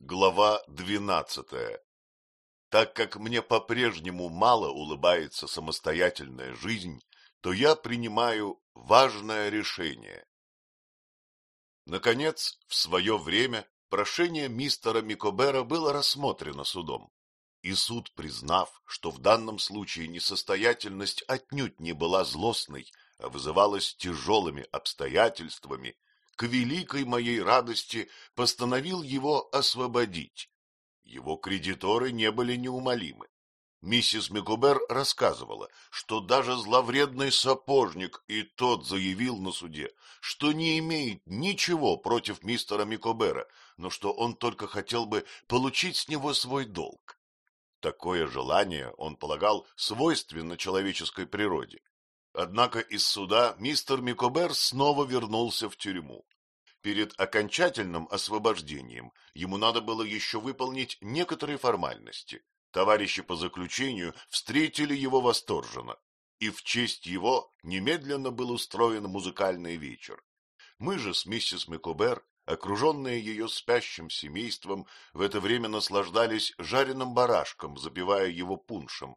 Глава двенадцатая Так как мне по-прежнему мало улыбается самостоятельная жизнь, то я принимаю важное решение. Наконец, в свое время прошение мистера Микобера было рассмотрено судом, и суд, признав, что в данном случае несостоятельность отнюдь не была злостной, а вызывалась тяжелыми обстоятельствами, к великой моей радости постановил его освободить. Его кредиторы не были неумолимы. Миссис Микубер рассказывала, что даже зловредный сапожник и тот заявил на суде, что не имеет ничего против мистера Микобера, но что он только хотел бы получить с него свой долг. Такое желание, он полагал, свойственно человеческой природе. Однако из суда мистер Микобер снова вернулся в тюрьму. Перед окончательным освобождением ему надо было еще выполнить некоторые формальности. Товарищи по заключению встретили его восторженно, и в честь его немедленно был устроен музыкальный вечер. Мы же с миссис Микобер, окруженные ее спящим семейством, в это время наслаждались жареным барашком, запивая его пуншем,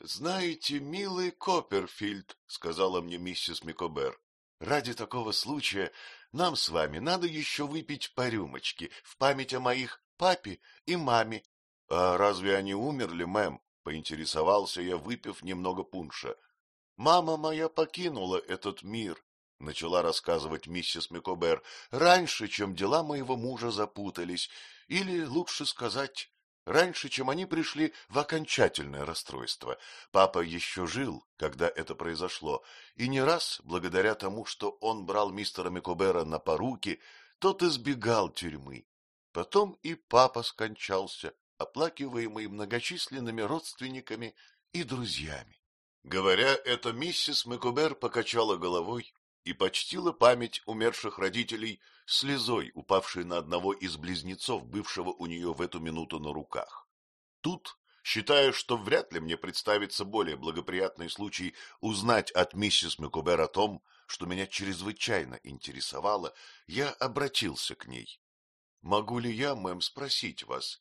— Знаете, милый Копперфильд, — сказала мне миссис Микобер, — ради такого случая нам с вами надо еще выпить по рюмочке в память о моих папе и маме. — А разве они умерли, мэм? — поинтересовался я, выпив немного пунша. — Мама моя покинула этот мир, — начала рассказывать миссис Микобер, — раньше, чем дела моего мужа запутались, или, лучше сказать, раньше, чем они пришли в окончательное расстройство. Папа еще жил, когда это произошло, и не раз, благодаря тому, что он брал мистера Микобера на поруки, тот избегал тюрьмы. Потом и папа скончался, оплакиваемый многочисленными родственниками и друзьями. Говоря это, миссис Микобер покачала головой и почтила память умерших родителей слезой, упавшей на одного из близнецов, бывшего у нее в эту минуту на руках. Тут, считая, что вряд ли мне представится более благоприятный случай узнать от миссис Микубер о том, что меня чрезвычайно интересовало, я обратился к ней. — Могу ли я, мэм, спросить вас,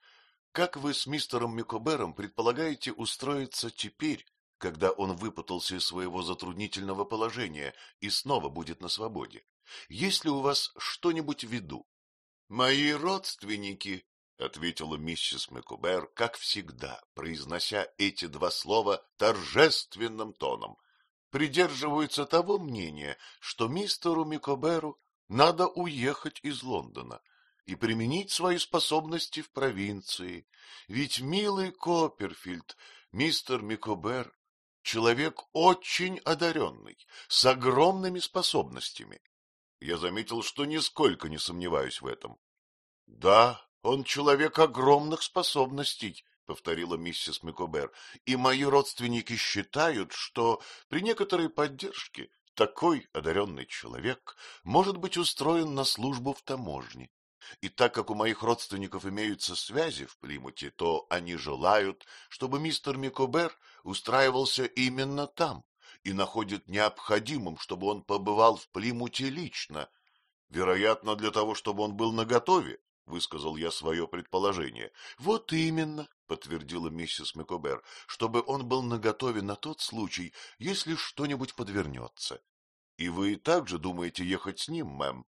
как вы с мистером Микобером предполагаете устроиться теперь, когда он выпутался из своего затруднительного положения и снова будет на свободе? Есть ли у вас что-нибудь в виду? — Мои родственники, — ответила миссис Мекубер, как всегда, произнося эти два слова торжественным тоном, — придерживаются того мнения, что мистеру Микоберу надо уехать из Лондона и применить свои способности в провинции. Ведь, милый Копперфильд, мистер Микобер человек очень одаренный, с огромными способностями. Я заметил, что нисколько не сомневаюсь в этом. — Да, он человек огромных способностей, — повторила миссис Микобер, — и мои родственники считают, что при некоторой поддержке такой одаренный человек может быть устроен на службу в таможне. И так как у моих родственников имеются связи в Плимуте, то они желают, чтобы мистер Микобер устраивался именно там и находят необходимым, чтобы он побывал в Плимуте лично. Вероятно, для того, чтобы он был наготове, — высказал я свое предположение. — Вот именно, — подтвердила миссис Микобер, — чтобы он был наготове на тот случай, если что-нибудь подвернется. — И вы также думаете ехать с ним, мэм?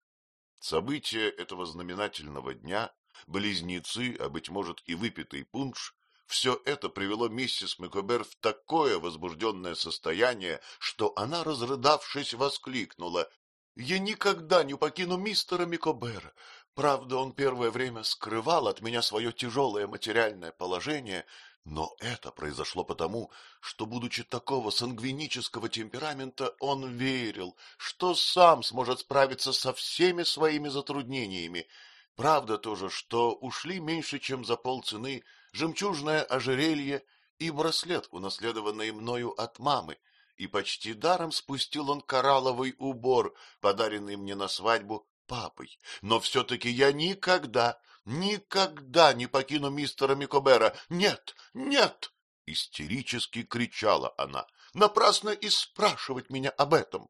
События этого знаменательного дня, близнецы, а, быть может, и выпитый пунш, все это привело миссис Микобер в такое возбужденное состояние, что она, разрыдавшись, воскликнула. — Я никогда не покину мистера Микобера. Правда, он первое время скрывал от меня свое тяжелое материальное положение, но это произошло потому, что, будучи такого сангвинического темперамента, он верил, что сам сможет справиться со всеми своими затруднениями. Правда тоже, что ушли меньше, чем за полцены жемчужное ожерелье и браслет, унаследованный мною от мамы, и почти даром спустил он коралловый убор, подаренный мне на свадьбу папой. Но все-таки я никогда, никогда не покину мистера Микобера. Нет, нет! Истерически кричала она. Напрасно и спрашивать меня об этом.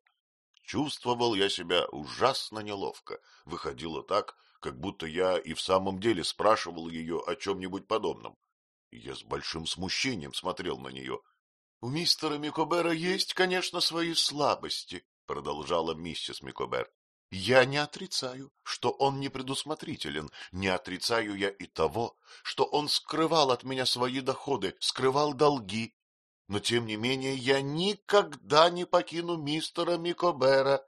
Чувствовал я себя ужасно неловко. Выходило так, как будто я и в самом деле спрашивал ее о чем-нибудь подобном. Я с большим смущением смотрел на нее. — У мистера Микобера есть, конечно, свои слабости, — продолжала миссис Микобер. — Я не отрицаю, что он непредусмотрителен, не отрицаю я и того, что он скрывал от меня свои доходы, скрывал долги. Но, тем не менее, я никогда не покину мистера Микобера,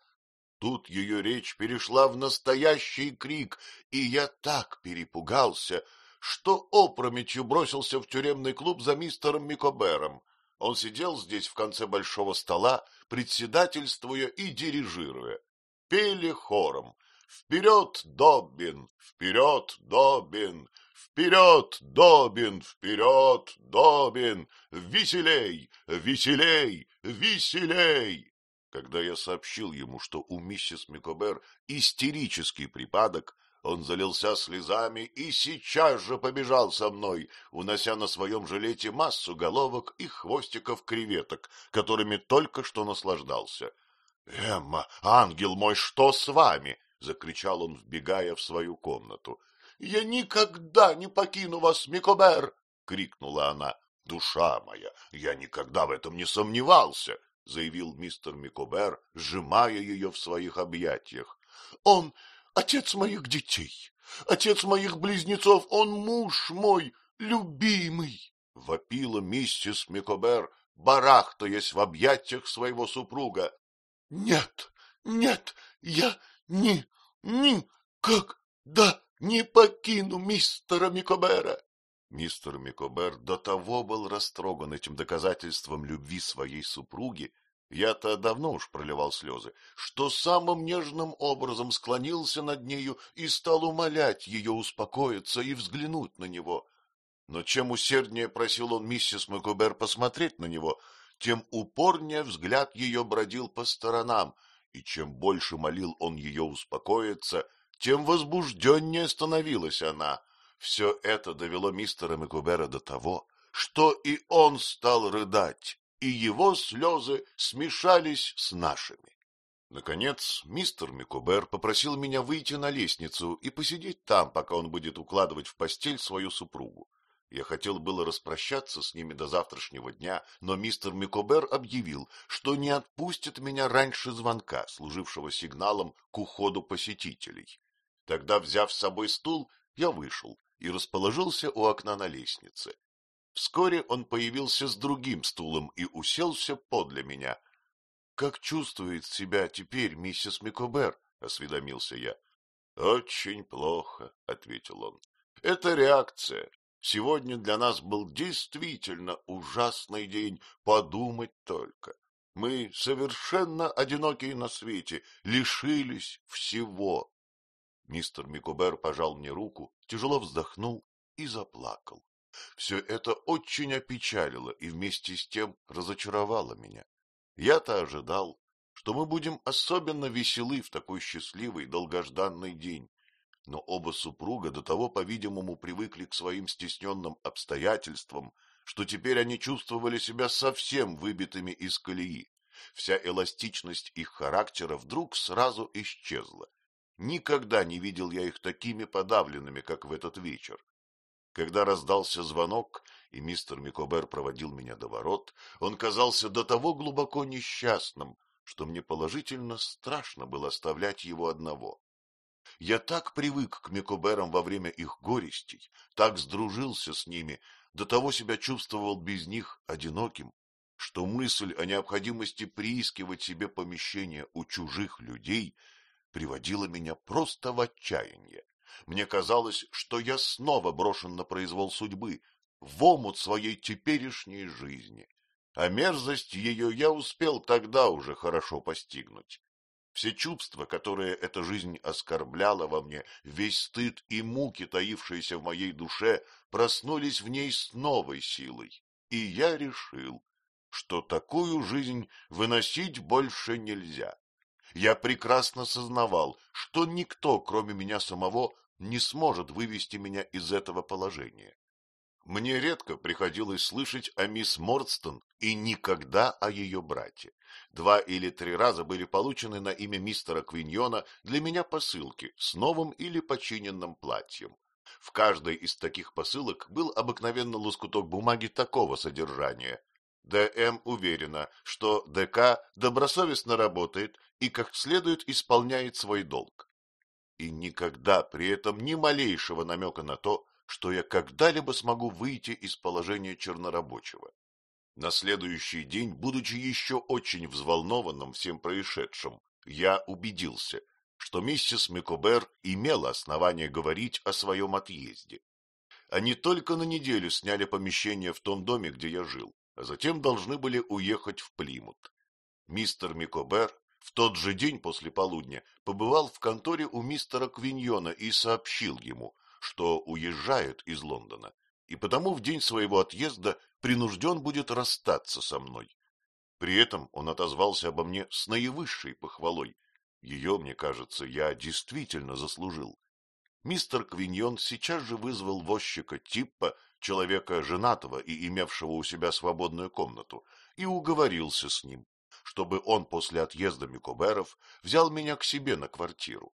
Тут ее речь перешла в настоящий крик, и я так перепугался, что опрометью бросился в тюремный клуб за мистером Микобером. Он сидел здесь в конце большого стола, председательствуя и дирижируя. Пели хором «Вперед, Доббин! Вперед, Доббин! Вперед, Добин! Вперед, Добин! Веселей! Веселей! Веселей!» Когда я сообщил ему, что у миссис Микобер истерический припадок, он залился слезами и сейчас же побежал со мной, унося на своем жилете массу головок и хвостиков креветок, которыми только что наслаждался. — Эмма, ангел мой, что с вами? — закричал он, вбегая в свою комнату. — Я никогда не покину вас, Микобер! — крикнула она. — Душа моя, я никогда в этом не сомневался! — заявил мистер Микобер, сжимая ее в своих объятиях. — Он отец моих детей, отец моих близнецов, он муж мой, любимый! — вопила миссис Микобер, барахтаясь в объятиях своего супруга. — Нет, нет, я ни, ни, как, да, не покину мистера Микобера. Мистер Микобер до того был растроган этим доказательством любви своей супруги, я-то давно уж проливал слезы, что самым нежным образом склонился над нею и стал умолять ее успокоиться и взглянуть на него. Но чем усерднее просил он миссис Макубер посмотреть на него, тем упорнее взгляд ее бродил по сторонам, и чем больше молил он ее успокоиться, тем возбужденнее становилась она. Все это довело мистера Макубера до того, что и он стал рыдать, и его слезы смешались с нашими. Наконец, мистер Микубер попросил меня выйти на лестницу и посидеть там, пока он будет укладывать в постель свою супругу. Я хотел было распрощаться с ними до завтрашнего дня, но мистер Микобер объявил, что не отпустит меня раньше звонка, служившего сигналом к уходу посетителей. Тогда, взяв с собой стул, я вышел и расположился у окна на лестнице. Вскоре он появился с другим стулом и уселся подле меня. — Как чувствует себя теперь миссис Микобер? — осведомился я. — Очень плохо, — ответил он. — Это реакция. Сегодня для нас был действительно ужасный день, подумать только. Мы совершенно одинокие на свете, лишились всего. Мистер Микубер пожал мне руку, тяжело вздохнул и заплакал. Все это очень опечалило и вместе с тем разочаровало меня. Я-то ожидал, что мы будем особенно веселы в такой счастливый долгожданный день, но оба супруга до того, по-видимому, привыкли к своим стесненным обстоятельствам, что теперь они чувствовали себя совсем выбитыми из колеи. Вся эластичность их характера вдруг сразу исчезла. Никогда не видел я их такими подавленными, как в этот вечер. Когда раздался звонок, и мистер Микобер проводил меня до ворот, он казался до того глубоко несчастным, что мне положительно страшно было оставлять его одного. Я так привык к Микоберам во время их горестей, так сдружился с ними, до того себя чувствовал без них одиноким, что мысль о необходимости приискивать себе помещение у чужих людей приводила меня просто в отчаяние. Мне казалось, что я снова брошен на произвол судьбы, в омут своей теперешней жизни, а мерзость ее я успел тогда уже хорошо постигнуть. Все чувства, которые эта жизнь оскорбляла во мне, весь стыд и муки, таившиеся в моей душе, проснулись в ней с новой силой. И я решил, что такую жизнь выносить больше нельзя. Я прекрасно сознавал, что никто, кроме меня самого, не сможет вывести меня из этого положения. Мне редко приходилось слышать о мисс Мордстон и никогда о ее брате. Два или три раза были получены на имя мистера Квиньона для меня посылки с новым или починенным платьем. В каждой из таких посылок был обыкновенно лоскуток бумаги такого содержания. Д.М. уверена, что ДК добросовестно работает и как следует исполняет свой долг. И никогда при этом ни малейшего намека на то, что я когда-либо смогу выйти из положения чернорабочего. На следующий день, будучи еще очень взволнованным всем происшедшим, я убедился, что миссис Микобер имела основание говорить о своем отъезде. Они только на неделю сняли помещение в том доме, где я жил, а затем должны были уехать в Плимут. Мистер Микобер в тот же день после полудня побывал в конторе у мистера Квиньона и сообщил ему, что уезжает из Лондона, и потому в день своего отъезда принужден будет расстаться со мной. При этом он отозвался обо мне с наивысшей похвалой. Ее, мне кажется, я действительно заслужил. Мистер Квиньон сейчас же вызвал возчика Типпа, человека женатого и имевшего у себя свободную комнату, и уговорился с ним, чтобы он после отъезда Микоберов взял меня к себе на квартиру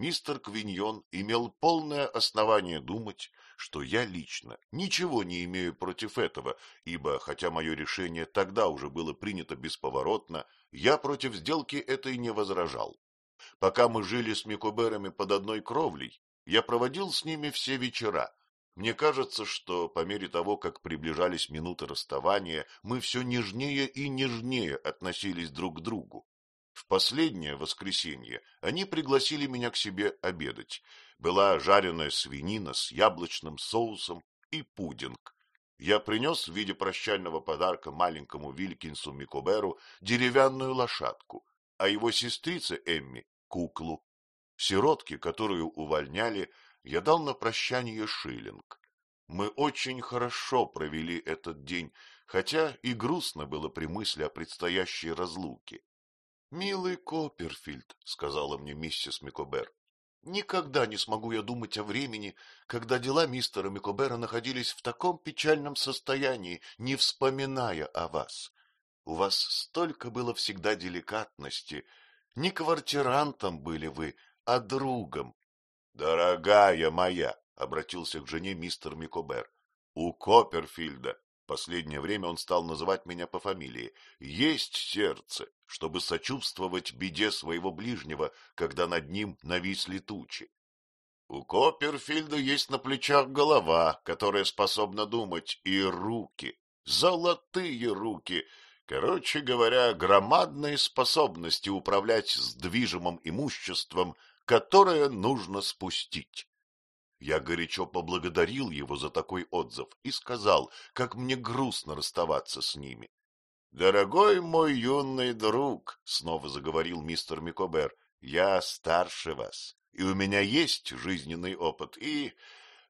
мистер Квиньон имел полное основание думать, что я лично ничего не имею против этого, ибо, хотя мое решение тогда уже было принято бесповоротно, я против сделки этой не возражал. Пока мы жили с Микоберами под одной кровлей, я проводил с ними все вечера. Мне кажется, что по мере того, как приближались минуты расставания, мы все нежнее и нежнее относились друг к другу. В последнее воскресенье они пригласили меня к себе обедать. Была жареная свинина с яблочным соусом и пудинг. Я принес в виде прощального подарка маленькому Вилькинсу Микоберу деревянную лошадку, а его сестрице Эмми — куклу. Сиротке, которую увольняли, я дал на прощание шиллинг. Мы очень хорошо провели этот день, хотя и грустно было при мысли о предстоящей разлуке. — Милый Копперфильд, — сказала мне миссис Микобер, — никогда не смогу я думать о времени, когда дела мистера Микобера находились в таком печальном состоянии, не вспоминая о вас. У вас столько было всегда деликатности. Не квартирантом были вы, а другом. — Дорогая моя, — обратился к жене мистер Микобер, — у Копперфильда Последнее время он стал называть меня по фамилии. Есть сердце, чтобы сочувствовать беде своего ближнего, когда над ним нависли тучи. У Копперфильда есть на плечах голова, которая способна думать, и руки, золотые руки, короче говоря, громадные способности управлять сдвижимым имуществом, которое нужно спустить. Я горячо поблагодарил его за такой отзыв и сказал, как мне грустно расставаться с ними. — Дорогой мой юный друг, — снова заговорил мистер Микобер, — я старше вас, и у меня есть жизненный опыт, и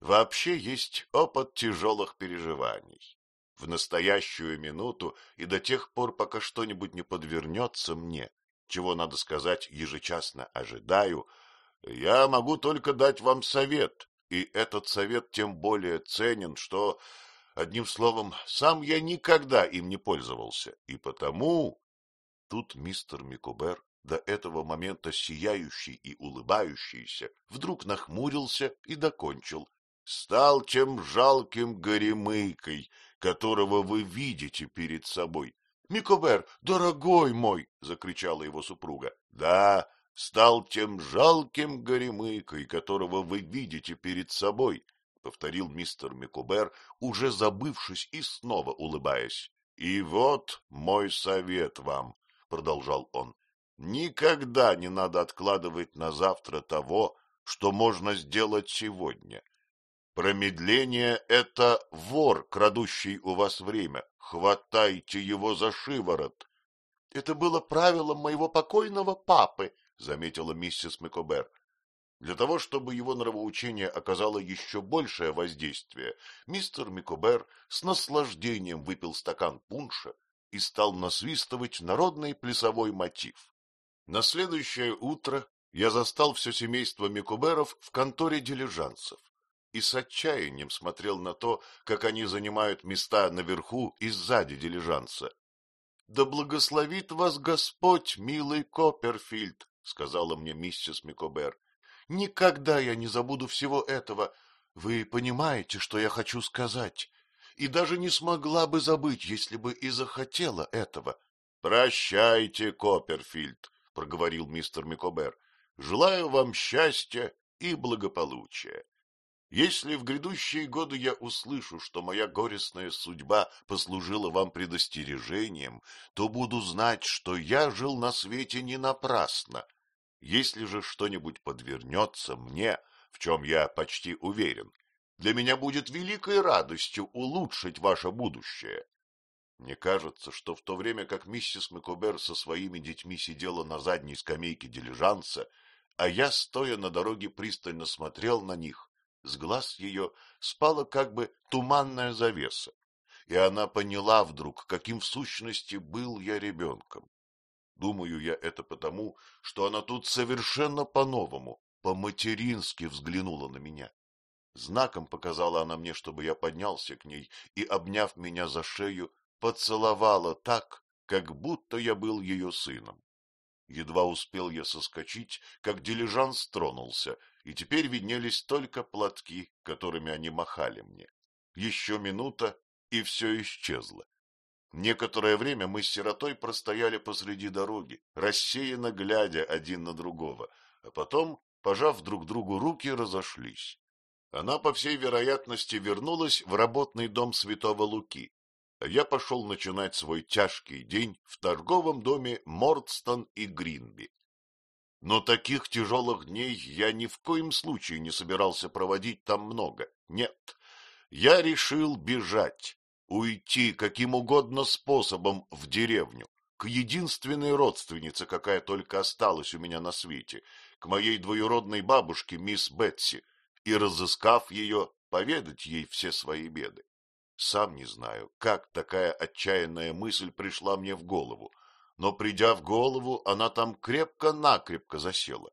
вообще есть опыт тяжелых переживаний. В настоящую минуту и до тех пор, пока что-нибудь не подвернется мне, чего, надо сказать, ежечасно ожидаю, я могу только дать вам совет, и этот совет тем более ценен, что, одним словом, сам я никогда им не пользовался, и потому... Тут мистер Микубер, до этого момента сияющий и улыбающийся, вдруг нахмурился и докончил. Стал тем жалким горемыкой, которого вы видите перед собой. — Микобер, дорогой мой! — закричала его супруга. — Да, стал тем жалким горемыкой, которого вы видите перед собой, — повторил мистер Микубер, уже забывшись и снова улыбаясь. — И вот мой совет вам, — продолжал он, — никогда не надо откладывать на завтра того, что можно сделать сегодня. Промедление — это вор, крадущий у вас время. Хватайте его за шиворот. — Это было правилом моего покойного папы, заметила миссис Микобер. Для того, чтобы его нравоучение оказало еще большее воздействие, мистер Микобер с наслаждением выпил стакан пунша и стал насвистывать народный плясовой мотив. На следующее утро я застал все семейство Микоберов в конторе дилижансов. и с отчаянием смотрел на то, как они занимают места наверху и сзади дилижанса. — Да благословит вас Господь, милый Копперфильд, — сказала мне миссис Микобер. — Никогда я не забуду всего этого. Вы понимаете, что я хочу сказать? И даже не смогла бы забыть, если бы и захотела этого. — Прощайте, Копперфильд, — проговорил мистер Микобер. — Желаю вам счастья и благополучия. Если в грядущие годы я услышу, что моя горестная судьба послужила вам предостережением, то буду знать, что я жил на свете не напрасно. Если же что-нибудь подвернется мне, в чем я почти уверен, для меня будет великой радостью улучшить ваше будущее. Мне кажется, что в то время, как миссис Макобер со своими детьми сидела на задней скамейке дилижанса, а я, стоя на дороге, пристально смотрел на них, с глаз ее спала как бы туманная завеса, и она поняла вдруг, каким в сущности был я ребенком. Думаю я это потому, что она тут совершенно по-новому, по-матерински взглянула на меня. Знаком показала она мне, чтобы я поднялся к ней, и, обняв меня за шею, поцеловала так, как будто я был ее сыном. Едва успел я соскочить, как дилижанс тронулся, и теперь виднелись только платки, которыми они махали мне. Еще минута, и все исчезло. Некоторое время мы с сиротой простояли посреди дороги, рассеянно глядя один на другого, а потом, пожав друг другу руки, разошлись. Она, по всей вероятности, вернулась в работный дом святого Луки, а я пошел начинать свой тяжкий день в торговом доме Мордстон и Гринби. Но таких тяжелых дней я ни в коем случае не собирался проводить там много. Нет, я решил бежать, уйти каким угодно способом в деревню, к единственной родственнице, какая только осталась у меня на свете, к моей двоюродной бабушке, мисс Бетси, и, разыскав ее, поведать ей все свои беды. Сам не знаю, как такая отчаянная мысль пришла мне в голову, но, придя в голову, она там крепко-накрепко засела.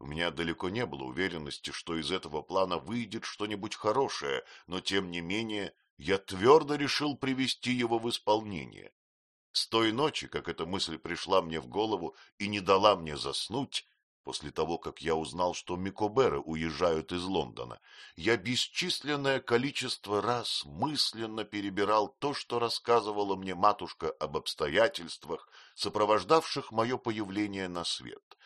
У меня далеко не было уверенности, что из этого плана выйдет что-нибудь хорошее, но, тем не менее, я твердо решил привести его в исполнение. С той ночи, как эта мысль пришла мне в голову и не дала мне заснуть, после того, как я узнал, что Микоберы уезжают из Лондона, я бесчисленное количество раз мысленно перебирал то, что рассказывала мне матушка об обстоятельствах, сопровождавших мое появление на свет.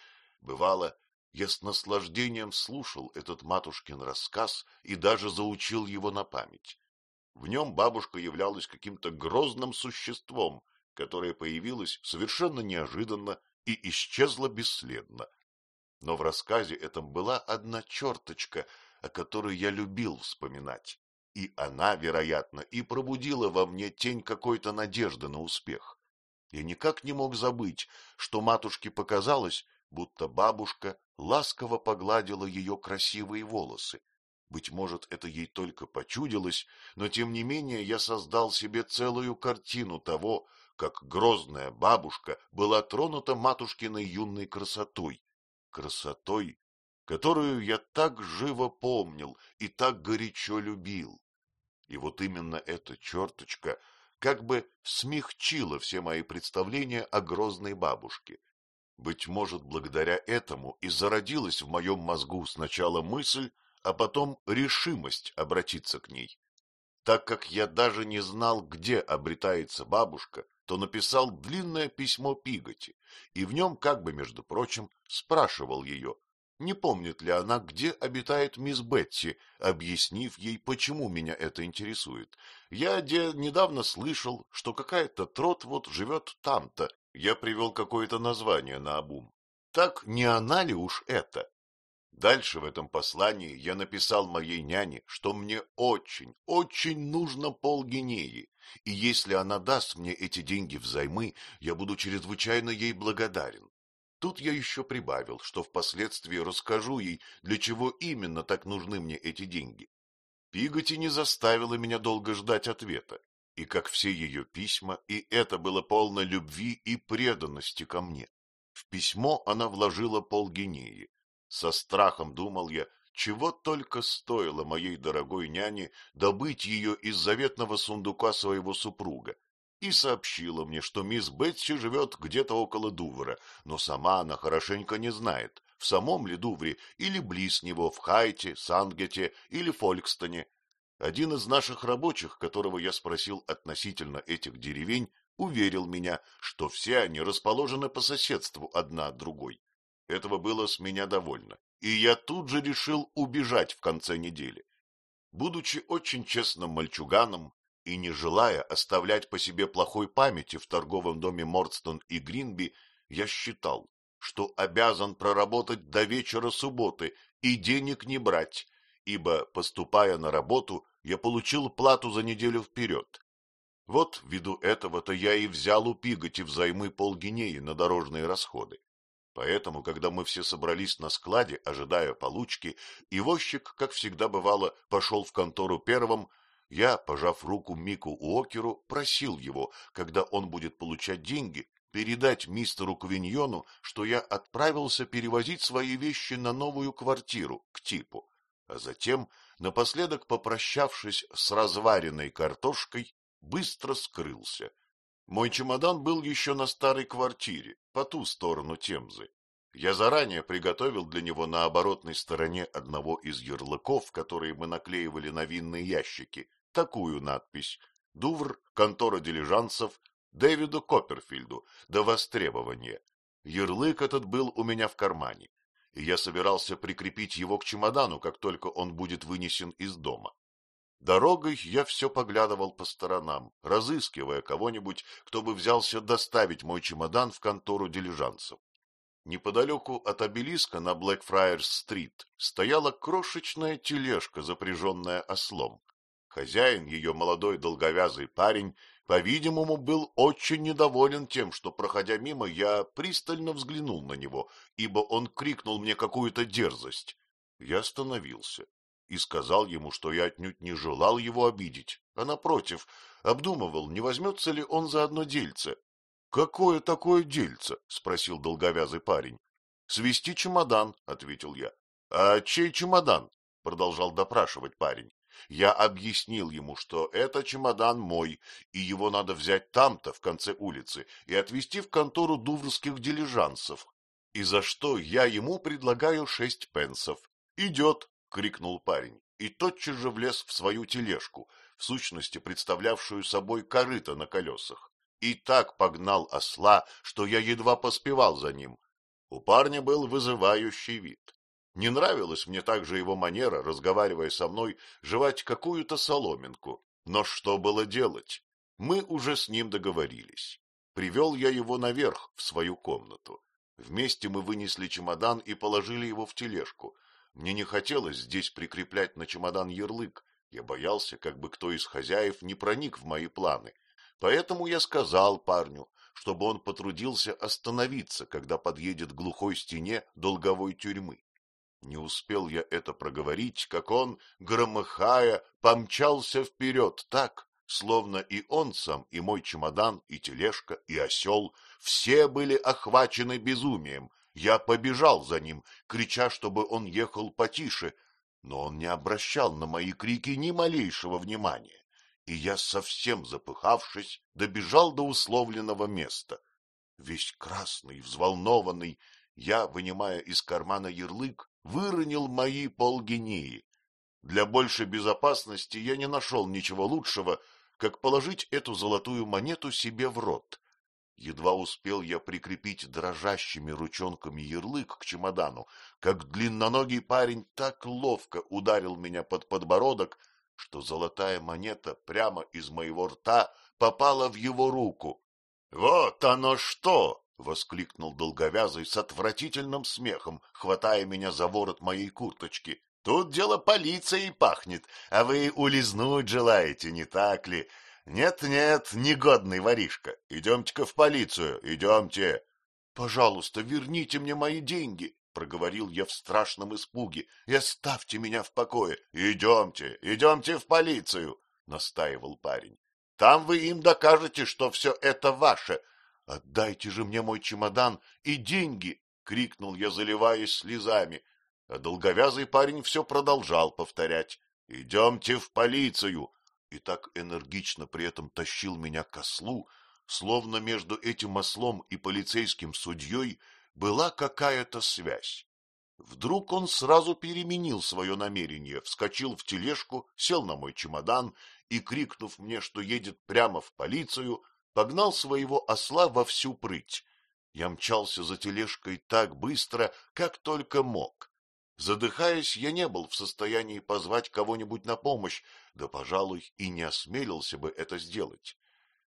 Бывало, я с наслаждением слушал этот матушкин рассказ и даже заучил его на память. В нем бабушка являлась каким-то грозным существом, которое появилось совершенно неожиданно и исчезло бесследно. Но в рассказе этом была одна черточка, о которой я любил вспоминать. И она, вероятно, и пробудила во мне тень какой-то надежды на успех. Я никак не мог забыть, что матушке показалось, будто бабушка ласково погладила ее красивые волосы. Быть может, это ей только почудилось, но тем не менее я создал себе целую картину того, как грозная бабушка была тронута матушкиной юной красотой, красотой, которую я так живо помнил и так горячо любил. И вот именно эта черточка как бы смягчила все мои представления о грозной бабушке. Быть может, благодаря этому и зародилась в моем мозгу сначала мысль, а потом решимость обратиться к ней. Так как я даже не знал, где обретается бабушка, то написал длинное письмо Пиготи, и в нем, как бы, между прочим, спрашивал ее, не помнит ли она, где обитает мисс Бетти, объяснив ей, почему меня это интересует. Я де недавно слышал, что какая-то трот вот живет там-то. Я привел какое-то название на обум. Так не она ли уж это? Дальше в этом послании я написал моей няне, что мне очень, очень нужно полгинеи, и если она даст мне эти деньги взаймы, я буду чрезвычайно ей благодарен. Тут я еще прибавил, что впоследствии расскажу ей, для чего именно так нужны мне эти деньги. Пиготи не заставила меня долго ждать ответа, и, как все ее письма, и это было полно любви и преданности ко мне. В письмо она вложила полгинеи, со страхом думал я, чего только стоило моей дорогой няне добыть ее из заветного сундука своего супруга, и сообщила мне, что мисс Бетси живет где-то около Дувра, но сама она хорошенько не знает, в самом ли Дувре или близ него, в Хайте, Сангете или Фолькстоне. Один из наших рабочих, которого я спросил относительно этих деревень, уверил меня, что все они расположены по соседству одна от другой. Этого было с меня довольно, и я тут же решил убежать в конце недели. Будучи очень честным мальчуганом и не желая оставлять по себе плохой памяти в торговом доме Мордстон и Гринби, я считал, что обязан проработать до вечера субботы и денег не брать, ибо, поступая на работу, я получил плату за неделю вперед. Вот ввиду этого-то я и взял у Пиготи взаймы полгинеи на дорожные расходы. Поэтому, когда мы все собрались на складе, ожидая получки, и возчик, как всегда бывало, пошел в контору первым, я, пожав руку Мику Уокеру, просил его, когда он будет получать деньги, передать мистеру Квиньону, что я отправился перевозить свои вещи на новую квартиру, к типу, а затем, напоследок попрощавшись с разваренной картошкой, быстро скрылся. Мой чемодан был еще на старой квартире, по ту сторону Темзы. Я заранее приготовил для него на оборотной стороне одного из ярлыков, которые мы наклеивали на винные ящики, такую надпись «Дувр, контора дилижансов, Дэвиду Копперфильду, до востребования». Ярлык этот был у меня в кармане, и я собирался прикрепить его к чемодану, как только он будет вынесен из дома. Дорогой я все поглядывал по сторонам, разыскивая кого-нибудь, кто бы взялся доставить мой чемодан в контору дилижансов. Неподалеку от обелиска на Блэкфраерс-стрит стояла крошечная тележка, запряженная ослом. Хозяин, ее молодой долговязый парень, по-видимому, был очень недоволен тем, что, проходя мимо, я пристально взглянул на него, ибо он крикнул мне какую-то дерзость. Я остановился и сказал ему, что я отнюдь не желал его обидеть, а, напротив, обдумывал, не возьмется ли он за одно дельце. — Какое такое дельце? — спросил долговязый парень. — Свести чемодан, — ответил я. — А чей чемодан? — продолжал допрашивать парень. Я объяснил ему, что это чемодан мой, и его надо взять там-то, в конце улицы, и отвезти в контору дуврских дилижансов, и за что я ему предлагаю шесть пенсов. Идет, — крикнул парень, и тотчас же влез в свою тележку, в сущности представлявшую собой корыто на колесах, и так погнал осла, что я едва поспевал за ним. У парня был вызывающий вид. Не нравилась мне также его манера, разговаривая со мной, жевать какую-то соломинку. Но что было делать? Мы уже с ним договорились. Привел я его наверх, в свою комнату. Вместе мы вынесли чемодан и положили его в тележку, мне не хотелось здесь прикреплять на чемодан ярлык. Я боялся, как бы кто из хозяев не проник в мои планы. Поэтому я сказал парню, чтобы он потрудился остановиться, когда подъедет к глухой стене долговой тюрьмы. Не успел я это проговорить, как он, громыхая, помчался вперед так, словно и он сам, и мой чемодан, и тележка, и осел все были охвачены безумием, я побежал за ним, крича, чтобы он ехал потише, но он не обращал на мои крики ни малейшего внимания, и я, совсем запыхавшись, добежал до условленного места. Весь красный, взволнованный, я, вынимая из кармана ярлык, выронил мои полгинеи. Для большей безопасности я не нашел ничего лучшего, как положить эту золотую монету себе в рот. Едва успел я прикрепить дрожащими ручонками ярлык к чемодану, как длинноногий парень так ловко ударил меня под подбородок, что золотая монета прямо из моего рта попала в его руку. — Вот оно что! — воскликнул долговязый с отвратительным смехом, хватая меня за ворот моей курточки. — Тут дело полиции пахнет, а вы улизнуть желаете, не так ли? Нет-нет, негодный воришка, идемте-ка в полицию, идемте. — Пожалуйста, верните мне мои деньги, — проговорил я в страшном испуге, — и оставьте меня в покое. — Идемте, идемте в полицию, — настаивал парень. — Там вы им докажете, что все это ваше. — Отдайте же мне мой чемодан и деньги, — крикнул я, заливаясь слезами. а долговязый парень все продолжал повторять «Идемте в полицию!» И так энергично при этом тащил меня к ослу, словно между этим ослом и полицейским судьей была какая-то связь. Вдруг он сразу переменил свое намерение, вскочил в тележку, сел на мой чемодан и, крикнув мне, что едет прямо в полицию, погнал своего осла во всю прыть. Я мчался за тележкой так быстро, как только мог. Задыхаясь, я не был в состоянии позвать кого-нибудь на помощь, да, пожалуй, и не осмелился бы это сделать.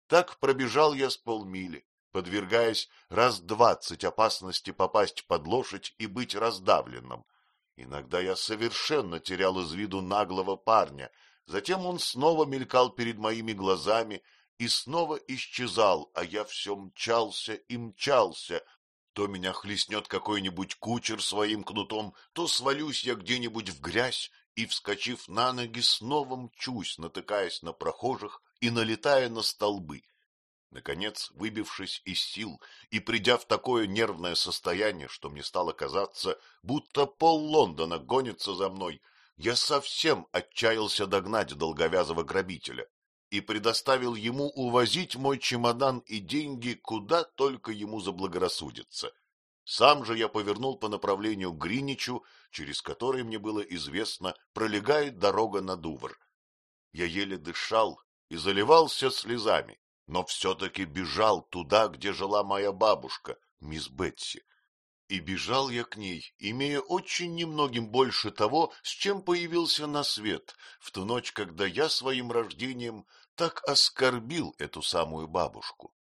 Так пробежал я с полмили, подвергаясь раз двадцать опасности попасть под лошадь и быть раздавленным. Иногда я совершенно терял из виду наглого парня, затем он снова мелькал перед моими глазами и снова исчезал, а я все мчался и мчался. То меня хлестнет какой-нибудь кучер своим кнутом, то свалюсь я где-нибудь в грязь и, вскочив на ноги, снова мчусь, натыкаясь на прохожих и налетая на столбы. Наконец, выбившись из сил и придя в такое нервное состояние, что мне стало казаться, будто пол Лондона гонится за мной, я совсем отчаялся догнать долговязого грабителя и предоставил ему увозить мой чемодан и деньги, куда только ему заблагорассудится. Сам же я повернул по направлению к Гриничу, через который, мне было известно, пролегает дорога на Дувр. Я еле дышал и заливался слезами но все-таки бежал туда, где жила моя бабушка, мисс Бетси. И бежал я к ней, имея очень немногим больше того, с чем появился на свет, в ту ночь, когда я своим рождением так оскорбил эту самую бабушку.